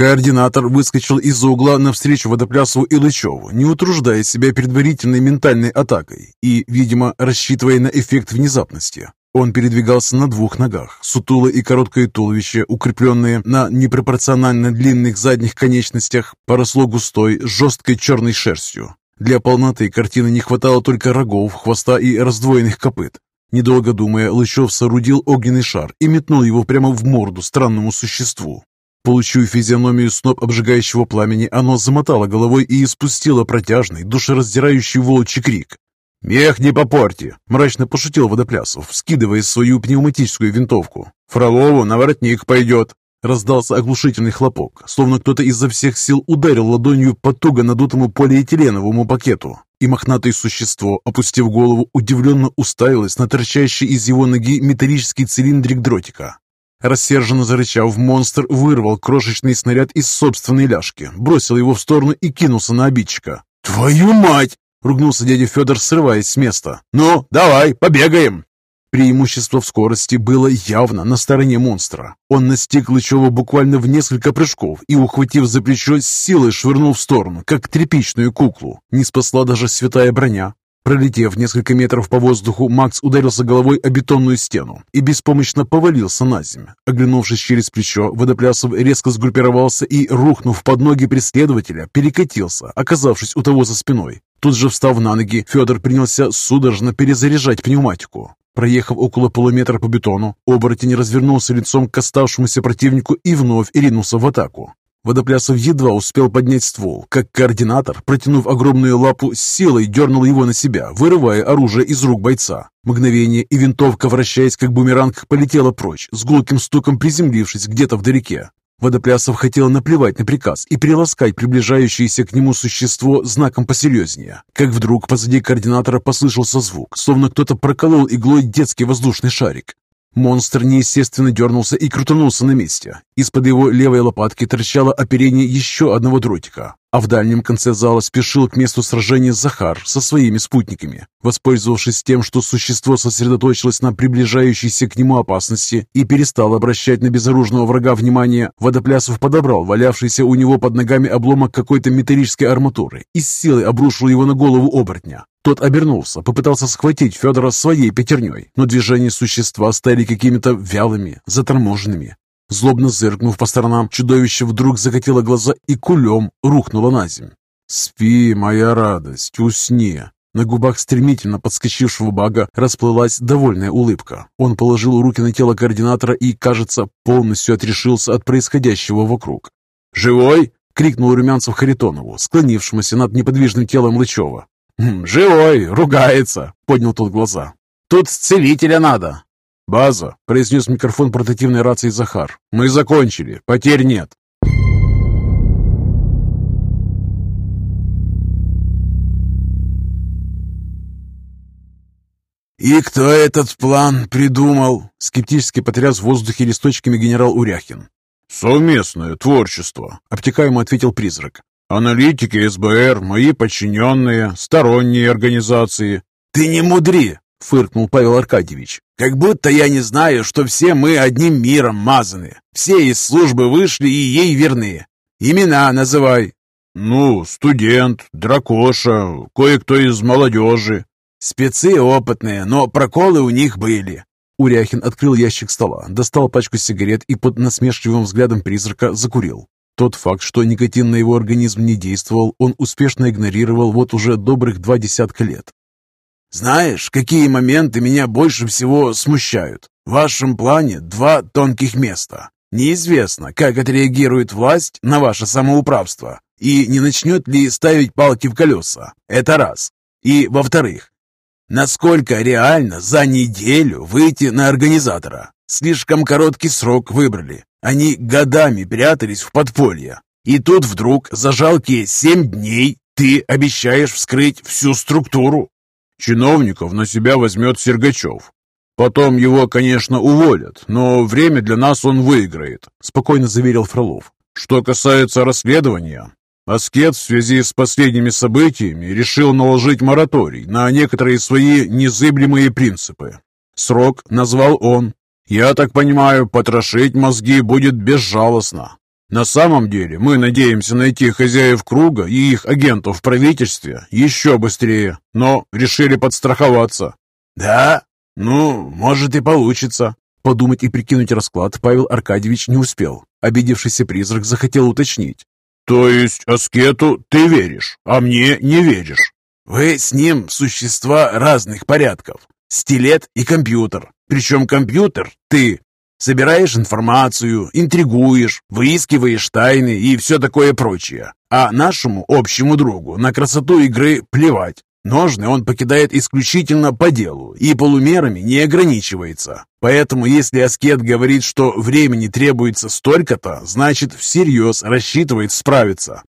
Координатор выскочил из-за угла навстречу Водоплясову и Лычеву, не утруждая себя предварительной ментальной атакой и, видимо, рассчитывая на эффект внезапности. Он передвигался на двух ногах, сутулое и короткое туловище, укрепленное на непропорционально длинных задних конечностях, поросло густой, жесткой черной шерстью. Для полноты картины не хватало только рогов, хвоста и раздвоенных копыт. Недолго думая, Лычев соорудил огненный шар и метнул его прямо в морду странному существу. Получив физиономию сноп обжигающего пламени, оно замотало головой и испустило протяжный, душераздирающий волчий крик. «Мех не попорти!» – мрачно пошутил Водоплясов, скидывая свою пневматическую винтовку. «Фролову на воротник пойдет!» Раздался оглушительный хлопок, словно кто-то изо всех сил ударил ладонью по туго надутому полиэтиленовому пакету. И мохнатое существо, опустив голову, удивленно уставилось на торчащий из его ноги металлический цилиндрик дротика. Рассерженно зарычав, монстр вырвал крошечный снаряд из собственной ляжки, бросил его в сторону и кинулся на обидчика. «Твою мать!» — ругнулся дядя Федор, срываясь с места. «Ну, давай, побегаем!» Преимущество в скорости было явно на стороне монстра. Он настиг Лычева буквально в несколько прыжков и, ухватив за плечо, силой швырнул в сторону, как тряпичную куклу. Не спасла даже святая броня. Пролетев несколько метров по воздуху, Макс ударился головой о бетонную стену и беспомощно повалился на землю. Оглянувшись через плечо, Водоплясов резко сгруппировался и, рухнув под ноги преследователя, перекатился, оказавшись у того за спиной. Тут же встав на ноги, Федор принялся судорожно перезаряжать пневматику. Проехав около полуметра по бетону, оборотень развернулся лицом к оставшемуся противнику и вновь ринулся в атаку. Водоплясов едва успел поднять ствол, как координатор, протянув огромную лапу, с силой дернул его на себя, вырывая оружие из рук бойца. Мгновение, и винтовка, вращаясь как бумеранг, полетела прочь, с гулким стуком приземлившись где-то вдалеке. Водоплясов хотел наплевать на приказ и приласкать приближающееся к нему существо знаком посерьезнее. Как вдруг позади координатора послышался звук, словно кто-то проколол иглой детский воздушный шарик. Монстр неестественно дернулся и крутанулся на месте. Из-под его левой лопатки торчало оперение еще одного дротика, а в дальнем конце зала спешил к месту сражения Захар со своими спутниками. Воспользовавшись тем, что существо сосредоточилось на приближающейся к нему опасности и перестало обращать на безоружного врага внимание, Водоплясов подобрал валявшийся у него под ногами обломок какой-то металлической арматуры и с силой обрушил его на голову оборотня. Тот обернулся, попытался схватить Федора своей пятерней, но движения существа стали какими-то вялыми, заторможенными. Злобно зыркнув по сторонам, чудовище вдруг закатило глаза и кулем рухнуло на землю. «Спи, моя радость, усни!» На губах стремительно подскочившего бага расплылась довольная улыбка. Он положил руки на тело координатора и, кажется, полностью отрешился от происходящего вокруг. «Живой?» — крикнул Румянцев Харитонову, склонившемуся над неподвижным телом Лычева. «Хм, «Живой, ругается!» — поднял тот глаза. «Тут целителя надо!» «База!» — произнес микрофон портативной рации Захар. «Мы закончили, потерь нет!» «И кто этот план придумал?» — скептически потряс в воздухе листочками генерал Уряхин. «Совместное творчество», — обтекаемо ответил призрак. Аналитики СБР, мои подчиненные, сторонние организации. Ты не мудри, фыркнул Павел Аркадьевич. Как будто я не знаю, что все мы одним миром мазаны. Все из службы вышли и ей верны. Имена называй. Ну, студент, дракоша, кое-кто из молодежи. Спецы опытные, но проколы у них были. Уряхин открыл ящик стола, достал пачку сигарет и под насмешливым взглядом призрака закурил. Тот факт, что никотин на его организм не действовал, он успешно игнорировал вот уже добрых два десятка лет. «Знаешь, какие моменты меня больше всего смущают? В вашем плане два тонких места. Неизвестно, как отреагирует власть на ваше самоуправство и не начнет ли ставить палки в колеса. Это раз. И, во-вторых, насколько реально за неделю выйти на организатора? Слишком короткий срок выбрали. Они годами прятались в подполье. И тут вдруг за жалкие семь дней ты обещаешь вскрыть всю структуру. Чиновников на себя возьмет Сергачев. Потом его, конечно, уволят, но время для нас он выиграет, спокойно заверил Фролов. Что касается расследования, Аскет в связи с последними событиями решил наложить мораторий на некоторые свои незыблемые принципы. Срок назвал он я так понимаю, потрошить мозги будет безжалостно. На самом деле мы надеемся найти хозяев круга и их агентов в правительстве еще быстрее, но решили подстраховаться. Да? Ну, может и получится. Подумать и прикинуть расклад Павел Аркадьевич не успел. Обидевшийся призрак захотел уточнить. «То есть аскету ты веришь, а мне не веришь?» «Вы с ним существа разных порядков. Стилет и компьютер. Причем компьютер — ты. Собираешь информацию, интригуешь, выискиваешь тайны и все такое прочее. А нашему общему другу на красоту игры плевать. Ножны он покидает исключительно по делу и полумерами не ограничивается. Поэтому если аскет говорит, что времени требуется столько-то, значит всерьез рассчитывает справиться.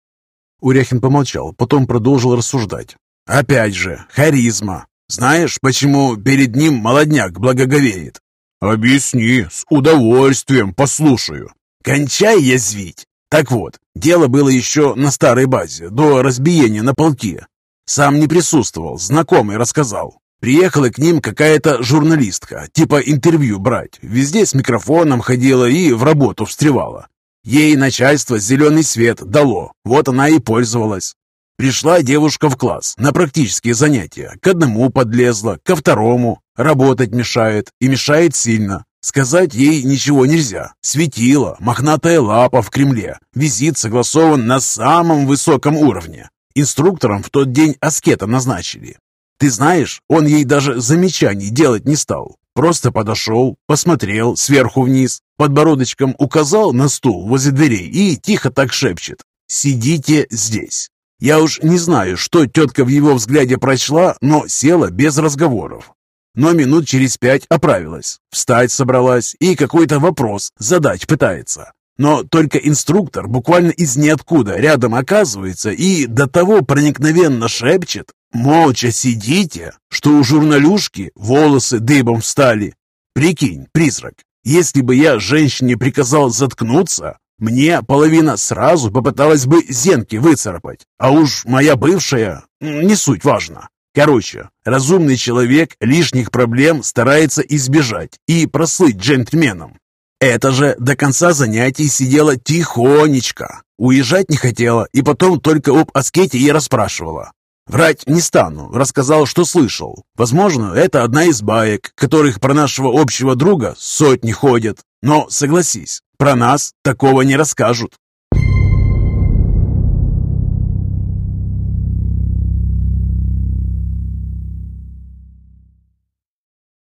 Уряхин помолчал, потом продолжил рассуждать. Опять же, харизма. Знаешь, почему перед ним молодняк благоговеет? «Объясни, с удовольствием послушаю». «Кончай язвить!» Так вот, дело было еще на старой базе, до разбиения на полки. Сам не присутствовал, знакомый рассказал. Приехала к ним какая-то журналистка, типа интервью брать. Везде с микрофоном ходила и в работу встревала. Ей начальство зеленый свет дало, вот она и пользовалась. Пришла девушка в класс на практические занятия. К одному подлезла, ко второму. Работать мешает, и мешает сильно. Сказать ей ничего нельзя. Светила, мохнатая лапа в Кремле. Визит согласован на самом высоком уровне. Инструктором в тот день аскета назначили. Ты знаешь, он ей даже замечаний делать не стал. Просто подошел, посмотрел сверху вниз, подбородочком указал на стул возле дверей и тихо так шепчет. «Сидите здесь». Я уж не знаю, что тетка в его взгляде прочла, но села без разговоров. Но минут через пять оправилась, встать собралась и какой-то вопрос задать пытается. Но только инструктор буквально из ниоткуда рядом оказывается и до того проникновенно шепчет «Молча сидите, что у журналюшки волосы дыбом встали». Прикинь, призрак, если бы я женщине приказал заткнуться, мне половина сразу попыталась бы зенки выцарапать, а уж моя бывшая, не суть важно. Короче, разумный человек лишних проблем старается избежать и прослыть джентльменом. Это же до конца занятий сидела тихонечко. Уезжать не хотела и потом только об аскете и расспрашивала. Врать не стану, рассказал, что слышал. Возможно, это одна из баек, которых про нашего общего друга сотни ходят. Но согласись, про нас такого не расскажут.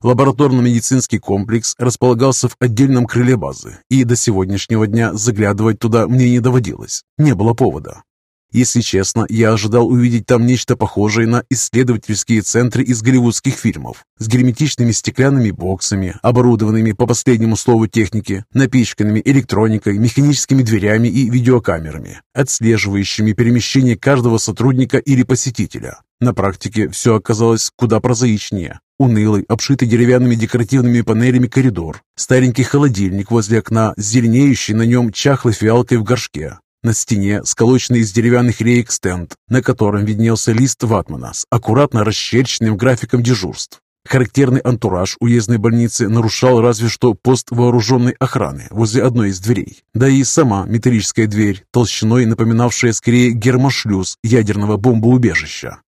Лабораторно-медицинский комплекс располагался в отдельном крыле базы, и до сегодняшнего дня заглядывать туда мне не доводилось. Не было повода. Если честно, я ожидал увидеть там нечто похожее на исследовательские центры из голливудских фильмов с герметичными стеклянными боксами, оборудованными по последнему слову техники, напичканными электроникой, механическими дверями и видеокамерами, отслеживающими перемещение каждого сотрудника или посетителя. На практике все оказалось куда прозаичнее. Унылый, обшитый деревянными декоративными панелями коридор, старенький холодильник возле окна, зеленеющий на нем чахлой фиалкой в горшке, на стене сколоченный из деревянных реек стенд, на котором виднелся лист ватмана с аккуратно расчерченным графиком дежурств. Характерный антураж уездной больницы нарушал разве что пост вооруженной охраны возле одной из дверей. Да и сама металлическая дверь, толщиной напоминавшая скорее гермошлюз ядерного бомбоубежища.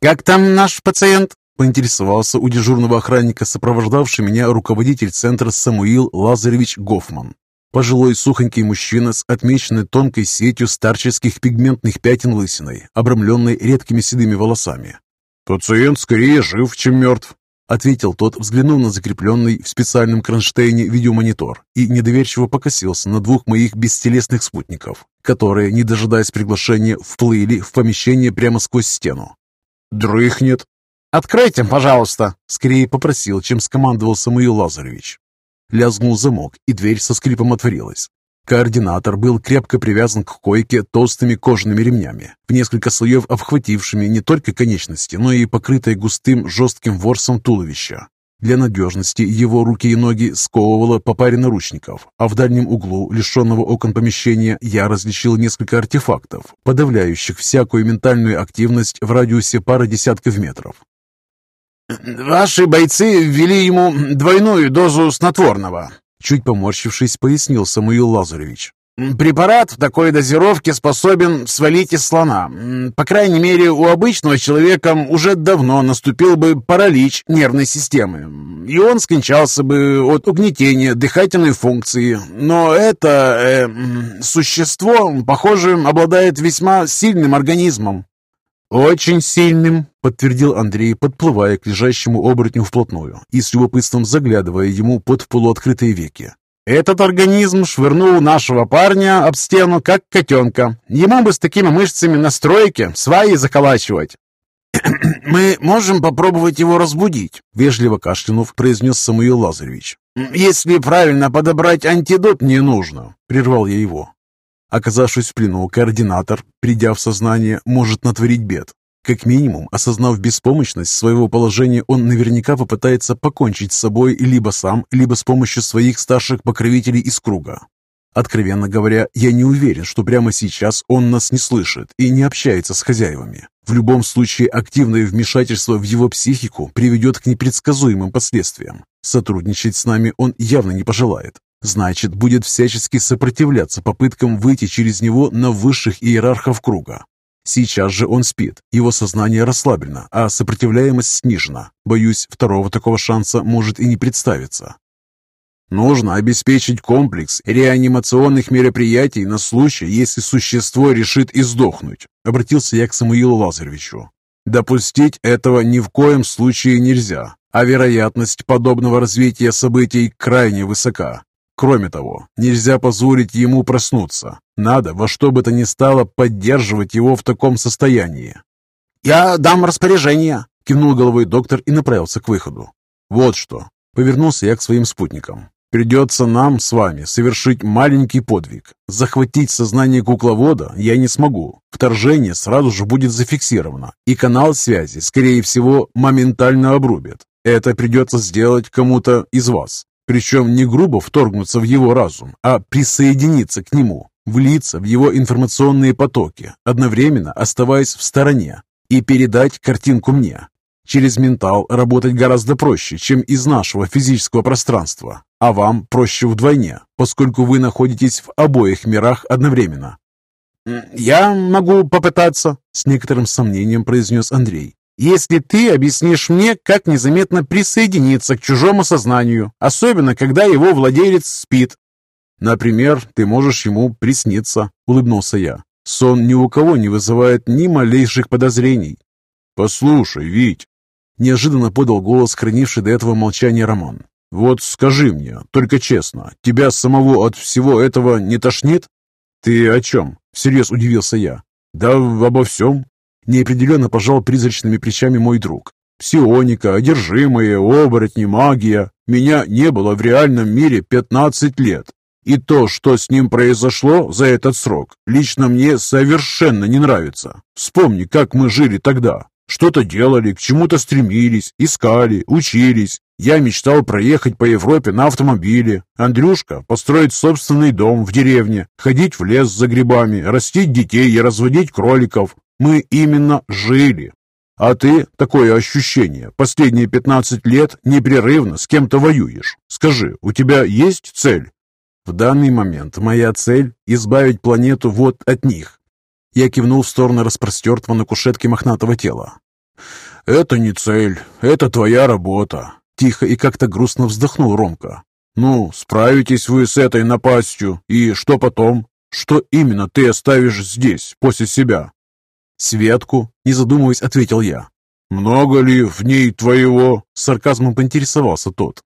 «Как там наш пациент?» поинтересовался у дежурного охранника, сопровождавший меня руководитель центра Самуил Лазаревич Гофман. Пожилой сухонький мужчина с отмеченной тонкой сетью старческих пигментных пятен лысиной, обрамленной редкими седыми волосами. «Пациент скорее жив, чем мертв», — ответил тот, взглянув на закрепленный в специальном кронштейне видеомонитор и недоверчиво покосился на двух моих бестелесных спутников, которые, не дожидаясь приглашения, вплыли в помещение прямо сквозь стену. «Дрыхнет». «Откройте, пожалуйста», — скорее попросил, чем скомандовал Самуил Лазаревич. Лязгнул замок, и дверь со скрипом отворилась. Координатор был крепко привязан к койке толстыми кожаными ремнями, в несколько слоев обхватившими не только конечности, но и покрытое густым жестким ворсом туловища. Для надежности его руки и ноги сковывало по паре наручников, а в дальнем углу, лишенного окон помещения, я различил несколько артефактов, подавляющих всякую ментальную активность в радиусе пары десятков метров. «Ваши бойцы ввели ему двойную дозу снотворного», чуть поморщившись, пояснил Самуил Лазаревич. Препарат в такой дозировке способен свалить из слона. По крайней мере, у обычного человека уже давно наступил бы паралич нервной системы, и он скончался бы от угнетения дыхательной функции. Но это э, существо, похоже, обладает весьма сильным организмом. «Очень сильным», — подтвердил Андрей, подплывая к лежащему оборотню вплотную и с любопытством заглядывая ему под полуоткрытые веки. Этот организм швырнул нашего парня об стену, как котенка. Ему бы с такими мышцами на стройке сваи заколачивать. «Мы можем попробовать его разбудить», — вежливо кашлянув, произнес Самуил Лазаревич. «Если правильно подобрать антидот, не нужно», — прервал я его. Оказавшись в плену, координатор, придя в сознание, может натворить бед. Как минимум, осознав беспомощность своего положения, он наверняка попытается покончить с собой либо сам, либо с помощью своих старших покровителей из круга. Откровенно говоря, я не уверен, что прямо сейчас он нас не слышит и не общается с хозяевами. В любом случае, активное вмешательство в его психику приведет к непредсказуемым последствиям. Сотрудничать с нами он явно не пожелает. Значит, будет всячески сопротивляться попыткам выйти через него на высших иерархов круга. Сейчас же он спит, его сознание расслаблено, а сопротивляемость снижена. Боюсь, второго такого шанса может и не представиться. Нужно обеспечить комплекс реанимационных мероприятий на случай, если существо решит издохнуть, обратился я к Самуилу Лазаревичу. Допустить этого ни в коем случае нельзя, а вероятность подобного развития событий крайне высока. Кроме того, нельзя позволить ему проснуться. Надо во что бы то ни стало поддерживать его в таком состоянии. «Я дам распоряжение», — кивнул головой доктор и направился к выходу. «Вот что», — повернулся я к своим спутникам. «Придется нам с вами совершить маленький подвиг. Захватить сознание кукловода я не смогу. Вторжение сразу же будет зафиксировано, и канал связи, скорее всего, моментально обрубят. Это придется сделать кому-то из вас. Причем не грубо вторгнуться в его разум, а присоединиться к нему, влиться в его информационные потоки, одновременно оставаясь в стороне, и передать картинку мне. Через ментал работать гораздо проще, чем из нашего физического пространства, а вам проще вдвойне, поскольку вы находитесь в обоих мирах одновременно. «Я могу попытаться», — с некоторым сомнением произнес Андрей если ты объяснишь мне, как незаметно присоединиться к чужому сознанию, особенно когда его владелец спит. Например, ты можешь ему присниться, улыбнулся я. Сон ни у кого не вызывает ни малейших подозрений. Послушай, Вить, неожиданно подал голос, хранивший до этого молчание Роман. Вот скажи мне, только честно, тебя самого от всего этого не тошнит? Ты о чем? Всерьез удивился я. Да обо всем. Неопределенно пожал призрачными плечами мой друг. Псионика, одержимые, оборотни, магия. Меня не было в реальном мире 15 лет. И то, что с ним произошло за этот срок, лично мне совершенно не нравится. Вспомни, как мы жили тогда. Что-то делали, к чему-то стремились, искали, учились. Я мечтал проехать по Европе на автомобиле. Андрюшка построить собственный дом в деревне, ходить в лес за грибами, растить детей и разводить кроликов. Мы именно жили. А ты, такое ощущение, последние 15 лет непрерывно с кем-то воюешь. Скажи, у тебя есть цель? В данный момент моя цель – избавить планету вот от них. Я кивнул в сторону распростертого на кушетке мохнатого тела. «Это не цель, это твоя работа», – тихо и как-то грустно вздохнул Ромка. «Ну, справитесь вы с этой напастью, и что потом? Что именно ты оставишь здесь, после себя?» «Светку», — не задумываясь, ответил я. «Много ли в ней твоего?» — сарказмом поинтересовался тот.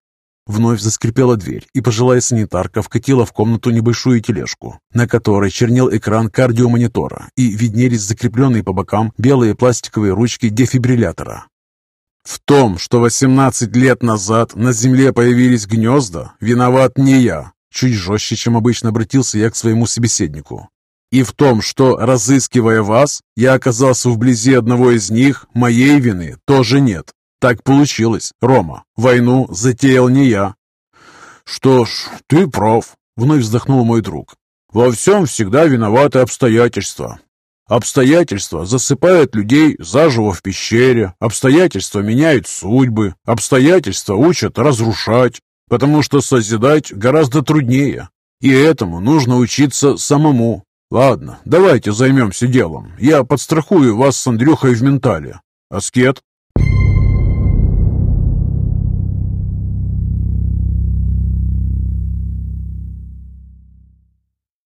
Вновь заскрипела дверь, и пожилая санитарка вкатила в комнату небольшую тележку, на которой чернел экран кардиомонитора и виднелись закрепленные по бокам белые пластиковые ручки дефибриллятора. «В том, что 18 лет назад на Земле появились гнезда, виноват не я», чуть жестче, чем обычно обратился я к своему собеседнику. И в том, что, разыскивая вас, я оказался вблизи одного из них, моей вины тоже нет. Так получилось, Рома. Войну затеял не я. Что ж, ты прав, вновь вздохнул мой друг. Во всем всегда виноваты обстоятельства. Обстоятельства засыпают людей заживо в пещере, обстоятельства меняют судьбы, обстоятельства учат разрушать, потому что созидать гораздо труднее. И этому нужно учиться самому. Ладно, давайте займемся делом. Я подстрахую вас с Андрюхой в ментале. Аскет,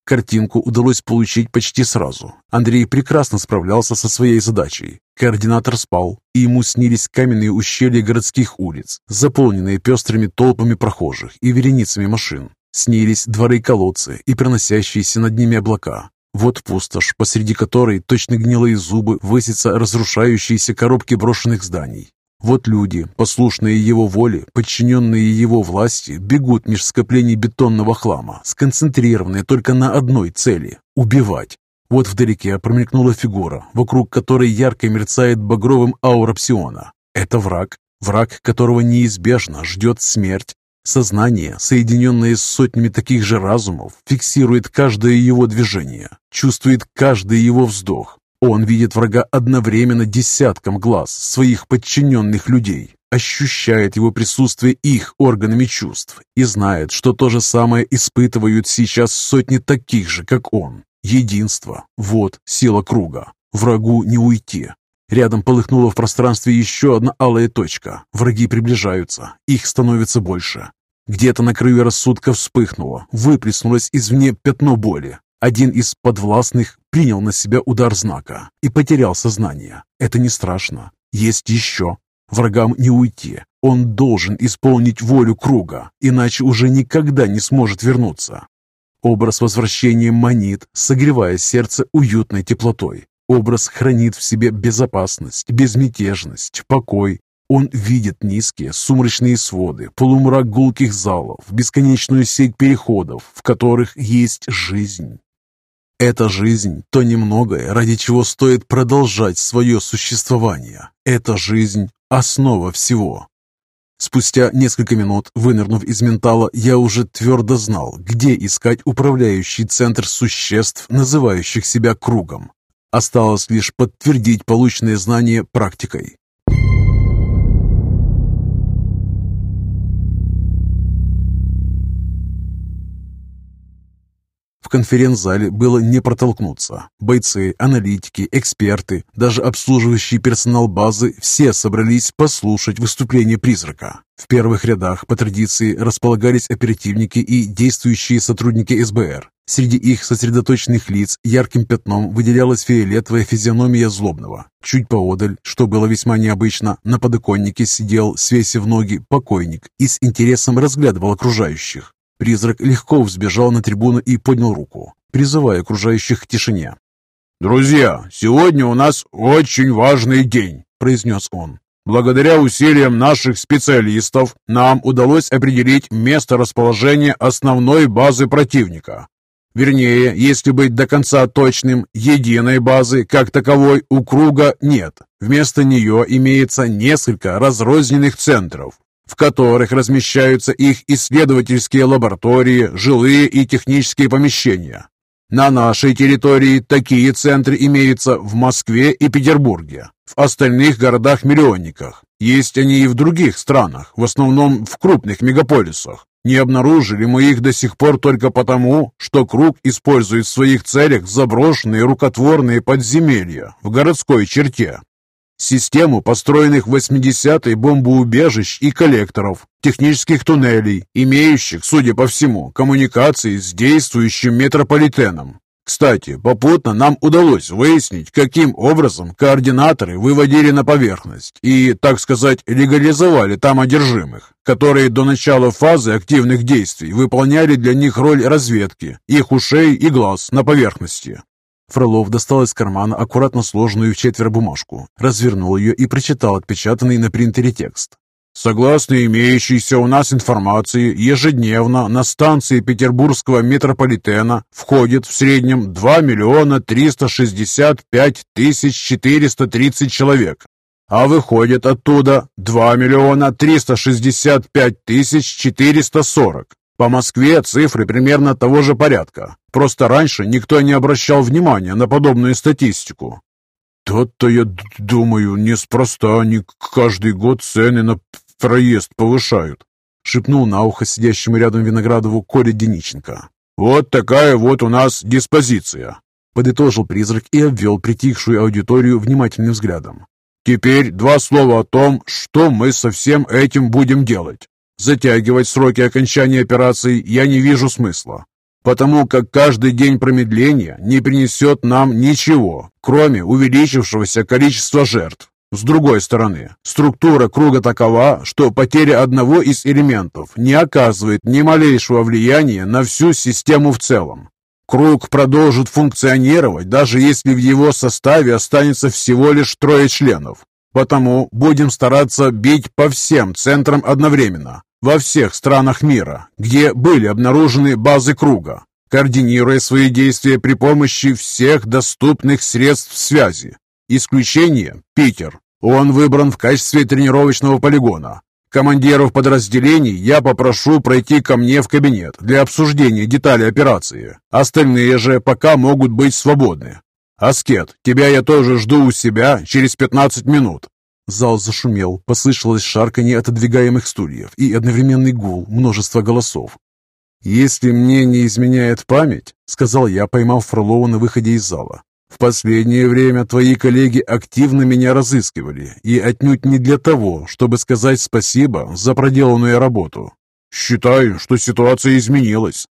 Картинку удалось получить почти сразу. Андрей прекрасно справлялся со своей задачей. Координатор спал, и ему снились каменные ущелья городских улиц, заполненные пестрыми толпами прохожих и вереницами машин. Снились дворы-колодцы и проносящиеся над ними облака. Вот пустошь, посреди которой точно гнилые зубы высятся разрушающиеся коробки брошенных зданий. Вот люди, послушные его воле, подчиненные его власти, бегут меж скоплений бетонного хлама, сконцентрированные только на одной цели – убивать. Вот вдалеке промелькнула фигура, вокруг которой ярко мерцает багровым аура псиона. Это враг, враг которого неизбежно ждет смерть. Сознание, соединенное с сотнями таких же разумов, фиксирует каждое его движение, чувствует каждый его вздох, он видит врага одновременно десятком глаз своих подчиненных людей, ощущает его присутствие их органами чувств и знает, что то же самое испытывают сейчас сотни таких же, как он. Единство – вот сила круга. Врагу не уйти. Рядом полыхнула в пространстве еще одна алая точка. Враги приближаются, их становится больше. Где-то на краю рассудка вспыхнуло, выплеснулось извне пятно боли. Один из подвластных принял на себя удар знака и потерял сознание. Это не страшно. Есть еще. Врагам не уйти. Он должен исполнить волю круга, иначе уже никогда не сможет вернуться. Образ возвращения манит, согревая сердце уютной теплотой. Образ хранит в себе безопасность, безмятежность, покой. Он видит низкие сумрачные своды, полумрак гулких залов, бесконечную сеть переходов, в которых есть жизнь. Эта жизнь – то немногое, ради чего стоит продолжать свое существование. Эта жизнь – основа всего. Спустя несколько минут, вынырнув из ментала, я уже твердо знал, где искать управляющий центр существ, называющих себя кругом. Осталось лишь подтвердить полученные знания практикой. Конференц-зале было не протолкнуться. Бойцы, аналитики, эксперты, даже обслуживающий персонал базы все собрались послушать выступление призрака. В первых рядах по традиции располагались оперативники и действующие сотрудники СБР. Среди их сосредоточенных лиц ярким пятном выделялась фиолетовая физиономия злобного. Чуть поодаль, что было весьма необычно, на подоконнике сидел, свесив ноги, покойник и с интересом разглядывал окружающих. Призрак легко взбежал на трибуну и поднял руку, призывая окружающих к тишине. «Друзья, сегодня у нас очень важный день», – произнес он. «Благодаря усилиям наших специалистов нам удалось определить место расположения основной базы противника. Вернее, если быть до конца точным, единой базы, как таковой, у круга нет. Вместо нее имеется несколько разрозненных центров, в которых размещаются их исследовательские лаборатории, жилые и технические помещения. На нашей территории такие центры имеются в Москве и Петербурге, в остальных городах-миллионниках. Есть они и в других странах, в основном в крупных мегаполисах. Не обнаружили мы их до сих пор только потому, что Круг использует в своих целях заброшенные рукотворные подземелья в городской черте. Систему построенных в 80-е бомбоубежищ и коллекторов, технических туннелей, имеющих, судя по всему, коммуникации с действующим метрополитеном. Кстати, попутно нам удалось выяснить, каким образом координаторы выводили на поверхность и, так сказать, легализовали там одержимых, которые до начала фазы активных действий выполняли для них роль разведки, их ушей и глаз на поверхности. Фролов достал из кармана аккуратно сложенную в четверо бумажку, развернул ее и прочитал отпечатанный на принтере текст. Согласно имеющейся у нас информации, ежедневно на станции петербургского метрополитена входит в среднем 2 миллиона 365 тысяч 430 человек, а выходит оттуда 2 миллиона 365 тысяч 440. По Москве цифры примерно того же порядка. Просто раньше никто не обращал внимания на подобную статистику. Тот-то, я думаю, неспроста они каждый год цены на проезд повышают, шепнул на ухо сидящему рядом Виноградову Коля Дениченко. Вот такая вот у нас диспозиция», — подытожил призрак и обвел притихшую аудиторию внимательным взглядом. «Теперь два слова о том, что мы со всем этим будем делать. Затягивать сроки окончания операции я не вижу смысла, потому как каждый день промедления не принесет нам ничего, кроме увеличившегося количества жертв. С другой стороны, структура круга такова, что потеря одного из элементов не оказывает ни малейшего влияния на всю систему в целом. Круг продолжит функционировать, даже если в его составе останется всего лишь трое членов. Потому будем стараться бить по всем центрам одновременно, во всех странах мира, где были обнаружены базы круга, координируя свои действия при помощи всех доступных средств связи. Исключение – Питер. Он выбран в качестве тренировочного полигона. Командиров подразделений я попрошу пройти ко мне в кабинет для обсуждения деталей операции. Остальные же пока могут быть свободны. Аскет, тебя я тоже жду у себя через 15 минут. Зал зашумел, послышалось шарканье отодвигаемых стульев и одновременный гул множества голосов. «Если мне не изменяет память», — сказал я, поймав Фролова на выходе из зала, в последнее время твои коллеги активно меня разыскивали, и отнюдь не для того, чтобы сказать спасибо за проделанную работу. Считаю, что ситуация изменилась.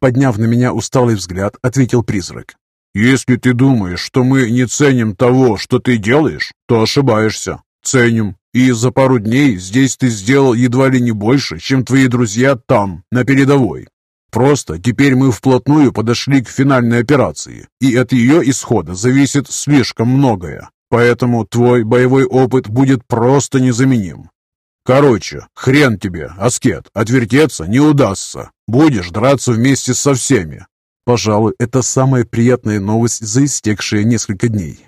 Подняв на меня усталый взгляд, ответил призрак. Если ты думаешь, что мы не ценим того, что ты делаешь, то ошибаешься. Ценим. И за пару дней здесь ты сделал едва ли не больше, чем твои друзья там, на передовой. Просто теперь мы вплотную подошли к финальной операции, и от ее исхода зависит слишком многое. Поэтому твой боевой опыт будет просто незаменим. Короче, хрен тебе, аскет, отвертеться не удастся. Будешь драться вместе со всеми. Пожалуй, это самая приятная новость за истекшие несколько дней.